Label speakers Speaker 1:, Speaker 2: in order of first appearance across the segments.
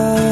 Speaker 1: love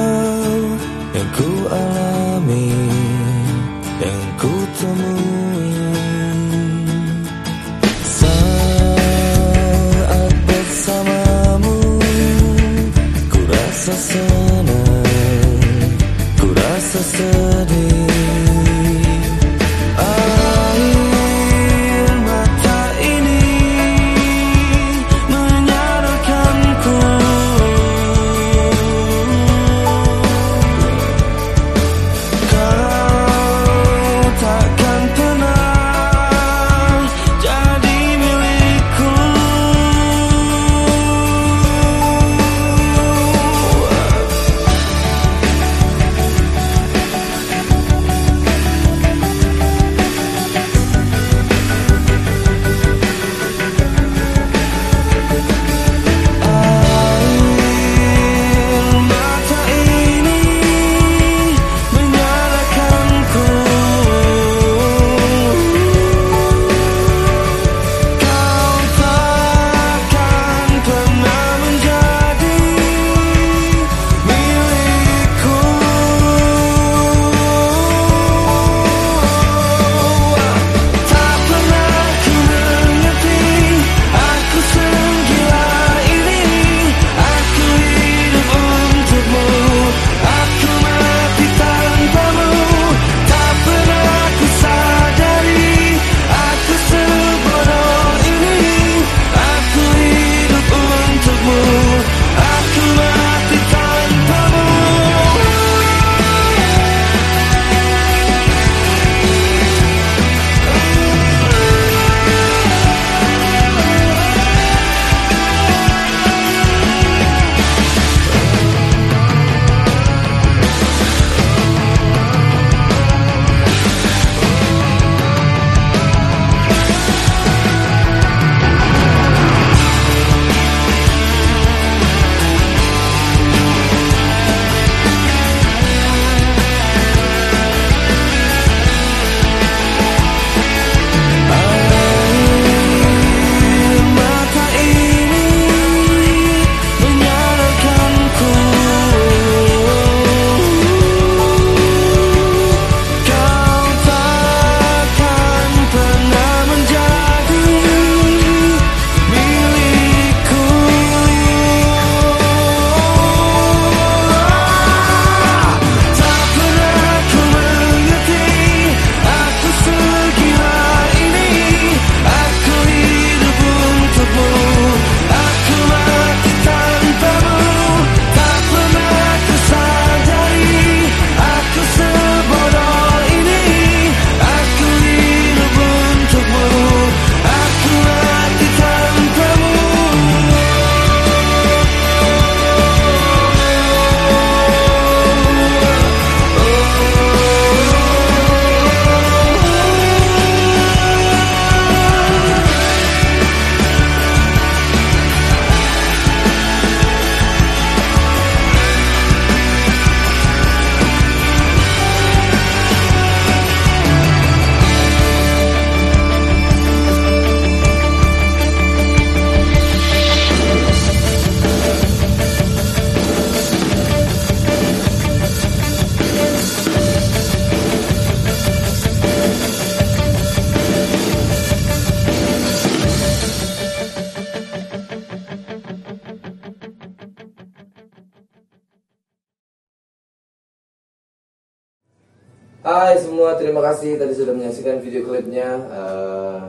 Speaker 1: Hai semua, terima kasih tadi sudah menyaksikan video klipnya. Eh,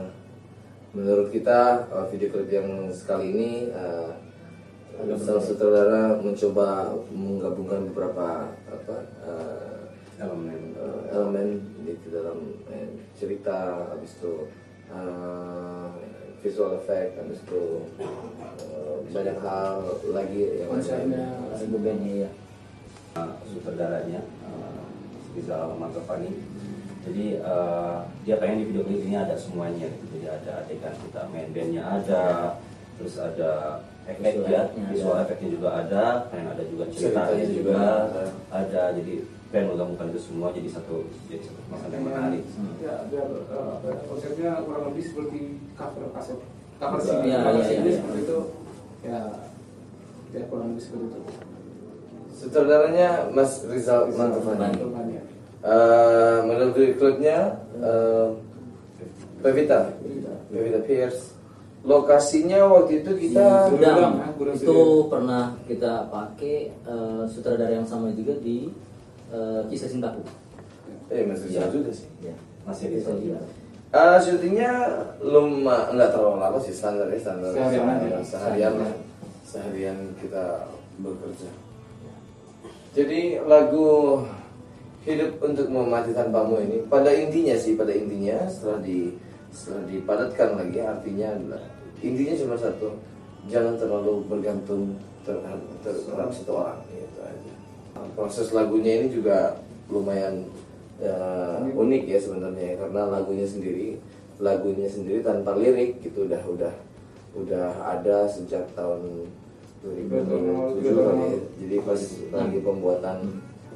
Speaker 1: menurut kita eh, video klip yang sekali ini uh, sang sutradara mencoba menggabungkan beberapa apa eh,
Speaker 2: elemen.
Speaker 1: elemen di dalam eh, cerita, habis itu visual effect, habis itu banyak hal lagi yang
Speaker 3: konsepnya ya.
Speaker 2: Sutradaranya uh, Rizal Mantopani jadi uh, dia pengen di video klip ini ada semuanya gitu. jadi ada adegan kita main bandnya ada terus ada efek
Speaker 3: Visual
Speaker 2: ya visual
Speaker 3: ada.
Speaker 2: efeknya juga ada pengen ada juga ceritanya
Speaker 1: Ceritanya juga
Speaker 2: juga
Speaker 1: ada.
Speaker 2: ada jadi pengen menggabungkan itu semua jadi satu jadi satu yang menarik
Speaker 4: Ya, biar eh, apa, konsepnya kurang lebih seperti cover kaset. Cover CD, cover
Speaker 3: iya,
Speaker 4: CD
Speaker 3: iya.
Speaker 4: seperti itu. Ya, ya kurang lebih seperti itu.
Speaker 1: Sutradaranya Mas Rizal.
Speaker 4: Teman-teman ya.
Speaker 1: Eh, menurut video klipnya eh, Pevita,
Speaker 4: Pevita.
Speaker 1: Pierce. Lokasinya waktu itu kita
Speaker 4: Di-
Speaker 3: Gudang,
Speaker 4: Gudang, ya, Gudang
Speaker 3: itu pernah kita pakai eh, sutradara yang sama juga di eh, kisah cintaku
Speaker 1: eh Mas Rizal juga sih.
Speaker 3: ya
Speaker 2: masih sana
Speaker 3: cintaku.
Speaker 1: Eh, syutingnya luma nggak terlalu lama sih standar ya standar
Speaker 4: Seharian
Speaker 1: seharian lah. seharian kita bekerja. Jadi lagu hidup untuk memati tanpamu ini pada intinya sih pada intinya setelah di setelah dipadatkan lagi artinya adalah intinya cuma satu jangan terlalu bergantung terhadap, terhadap satu orang gitu aja. Proses lagunya ini juga lumayan ya, unik ya sebenarnya karena lagunya sendiri lagunya sendiri tanpa lirik gitu udah udah udah ada sejak tahun 2007 kali jadi pas lagi pembuatan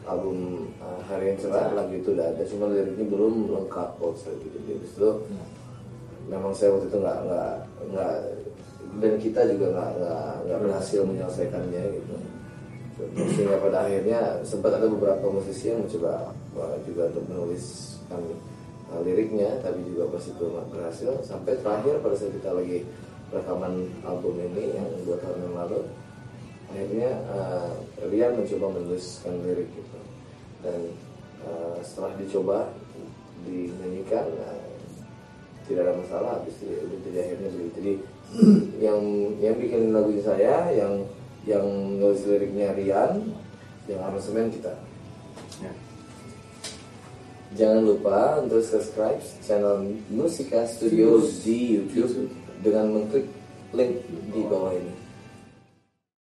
Speaker 1: album uh, Hari yang Cerah lagu itu udah ada. Cuma liriknya belum lengkap kok gitu. Jadi itu memang saya waktu itu nggak nggak nggak dan kita juga nggak nggak nggak berhasil menyelesaikannya gitu. Sehingga pada akhirnya sempat ada beberapa musisi yang mencoba juga untuk menuliskan uh, liriknya tapi juga pas itu nggak berhasil. Sampai terakhir pada saat kita lagi rekaman album ini yang dua tahun akhirnya uh, Rian mencoba menuliskan lirik gitu. Dan uh, setelah dicoba dinyanyikan uh, tidak ada masalah habis itu udah jadi akhirnya beli jadi yang yang bikin lagu saya yang yang nulis liriknya Rian yang aransemen kita.
Speaker 2: Ya.
Speaker 1: jangan lupa untuk subscribe channel Musika Studios di YouTube dengan mengklik link di bawah ini